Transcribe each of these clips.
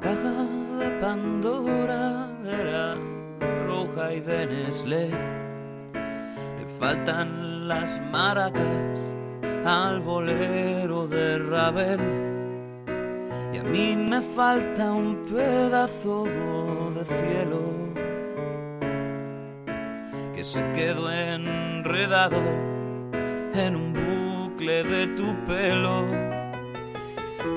Caja de Pandora era roja y de. Le faltan las maracas al bolero de Ravel. Y a mí me falta un pedazo de cielo que se quedó enredado en un bucle de tu pelo.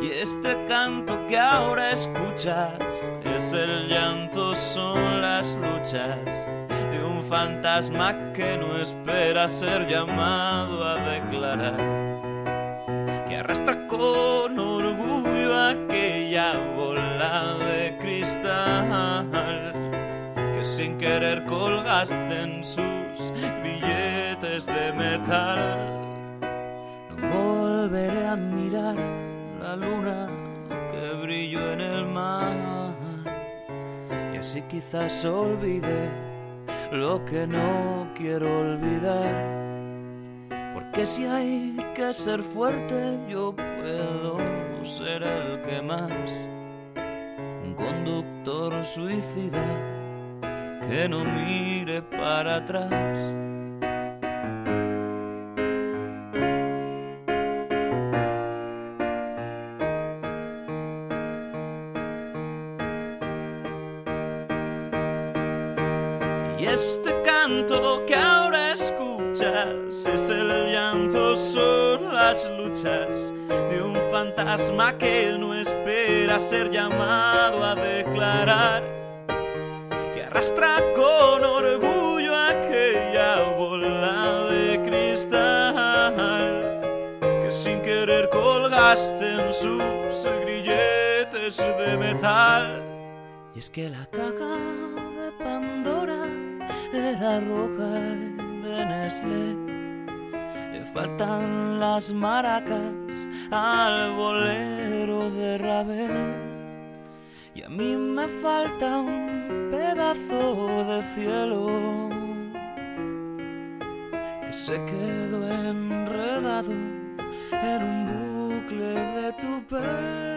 Y este canto que ahora escuchas es el llanto, son las luchas de un fantasma que no espera ser llamado a declarar. Que arrastra con orgullo aquella bola de cristal que sin querer colgaste en sus billetes de metal. No volveré a mirar la luna que brilló en el mar. Y así quizás olvide lo que no quiero olvidar. Porque si hay que ser fuerte, yo puedo ser el que más. Un conductor suicida que no mire para atrás. Y este canto que ahora escuchas es el llanto, son las luchas de un fantasma que no espera ser llamado a declarar, que arrastra con orgullo aquella bola de cristal, que sin querer colgaste en sus grilletes de metal. Y es que la caja de Pandora era roja de Nestlé. Le faltan las maracas al bolero de Ravel. Y a mí me falta un pedazo de cielo que se quedó enredado en un bucle de tu pelo.